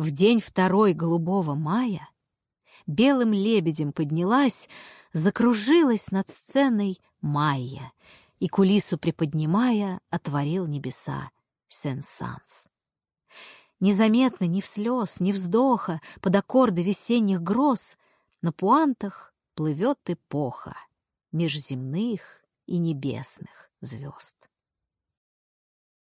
В день второй голубого мая белым лебедем поднялась, закружилась над сценой Майя, и кулису приподнимая, отворил небеса Сен-Санс. Незаметно ни в слез, ни вздоха под аккорды весенних гроз на пуантах плывет эпоха межземных и небесных звезд.